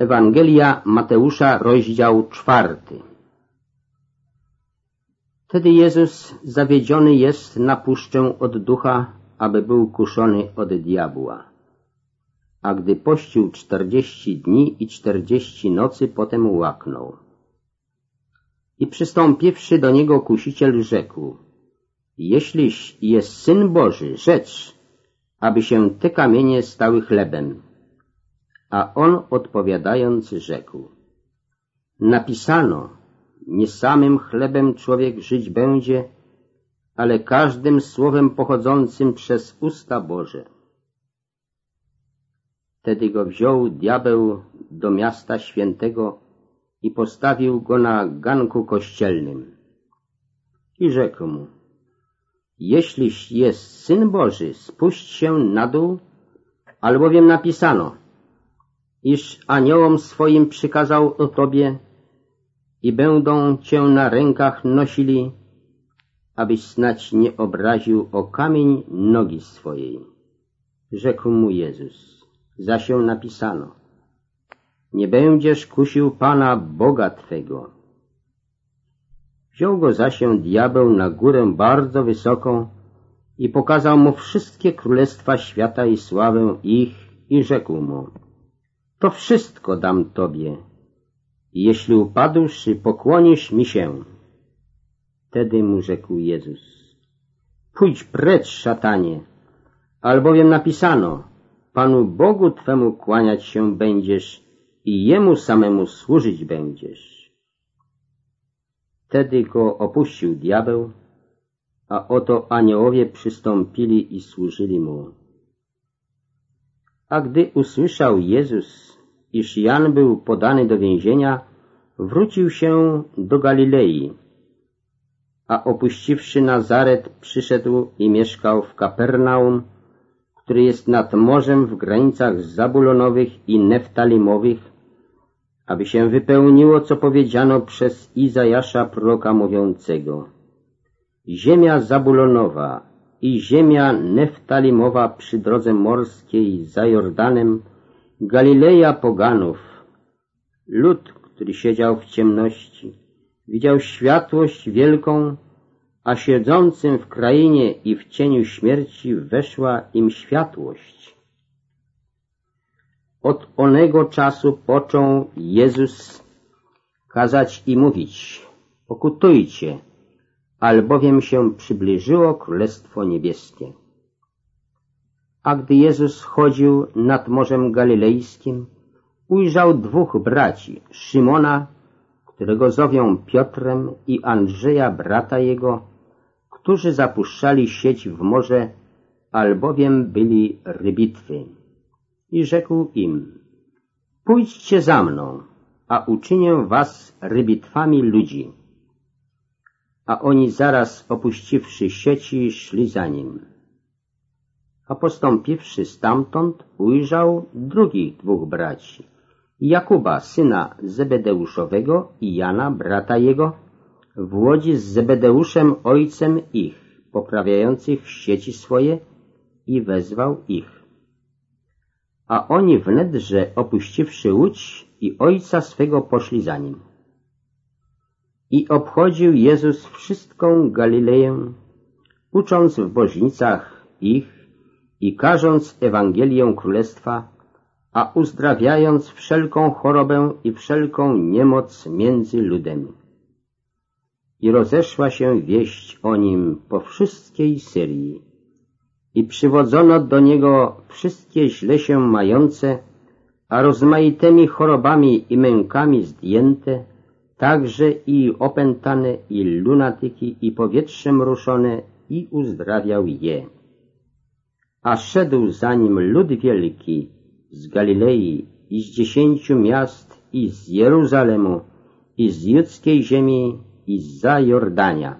Ewangelia Mateusza, rozdział czwarty. Wtedy Jezus zawiedziony jest na puszczę od ducha, aby był kuszony od diabła. A gdy pościł czterdzieści dni i czterdzieści nocy, potem łaknął. I przystąpiwszy do niego kusiciel rzekł, jeśliś jest Syn Boży, rzecz, aby się te kamienie stały chlebem. A on odpowiadając rzekł, napisano, nie samym chlebem człowiek żyć będzie, ale każdym słowem pochodzącym przez usta Boże. Wtedy go wziął diabeł do miasta świętego i postawił go na ganku kościelnym. I rzekł mu, jeśliś jest Syn Boży, spuść się na dół, albowiem napisano, iż aniołom swoim przykazał o Tobie i będą Cię na rękach nosili, abyś snać nie obraził o kamień nogi swojej. Rzekł mu Jezus, za się napisano, nie będziesz kusił Pana Boga Twego. Wziął go za się diabeł na górę bardzo wysoką i pokazał mu wszystkie królestwa świata i sławę ich i rzekł mu, to wszystko dam Tobie, jeśli upadłszy pokłonisz mi się. Wtedy mu rzekł Jezus, pójdź precz, szatanie, albowiem napisano, Panu Bogu Twemu kłaniać się będziesz i Jemu samemu służyć będziesz. Wtedy go opuścił diabeł, a oto aniołowie przystąpili i służyli mu. A gdy usłyszał Jezus, iż Jan był podany do więzienia, wrócił się do Galilei, a opuściwszy Nazaret, przyszedł i mieszkał w Kapernaum, który jest nad morzem w granicach Zabulonowych i Neftalimowych, aby się wypełniło, co powiedziano przez Izajasza proroka mówiącego. Ziemia Zabulonowa i ziemia Neftalimowa przy drodze morskiej za Jordanem, Galileja poganów. Lud, który siedział w ciemności, widział światłość wielką, a siedzącym w krainie i w cieniu śmierci weszła im światłość. Od onego czasu począł Jezus kazać i mówić, pokutujcie, albowiem się przybliżyło Królestwo Niebieskie. A gdy Jezus chodził nad Morzem Galilejskim, ujrzał dwóch braci, Szymona, którego zowią Piotrem i Andrzeja, brata jego, którzy zapuszczali sieć w morze, albowiem byli rybitwy. I rzekł im, pójdźcie za mną, a uczynię was rybitwami ludzi. A oni zaraz opuściwszy sieci, szli za nim a postąpiwszy stamtąd ujrzał drugich dwóch braci, Jakuba, syna Zebedeuszowego i Jana, brata jego, w łodzi z Zebedeuszem, ojcem ich, poprawiających sieci swoje i wezwał ich. A oni wnedże opuściwszy łódź i ojca swego poszli za nim. I obchodził Jezus wszystką Galileję, ucząc w bożnicach ich i karząc Ewangelię Królestwa, a uzdrawiając wszelką chorobę i wszelką niemoc między ludem. I rozeszła się wieść o nim po wszystkiej Syrii. I przywodzono do niego wszystkie źle się mające, a rozmaitymi chorobami i mękami zdjęte, także i opętane, i lunatyki, i powietrzem ruszone, i uzdrawiał je a szedł za nim lud wielki z Galilei i z dziesięciu miast i z Jeruzalemu i z judzkiej ziemi i za Jordania.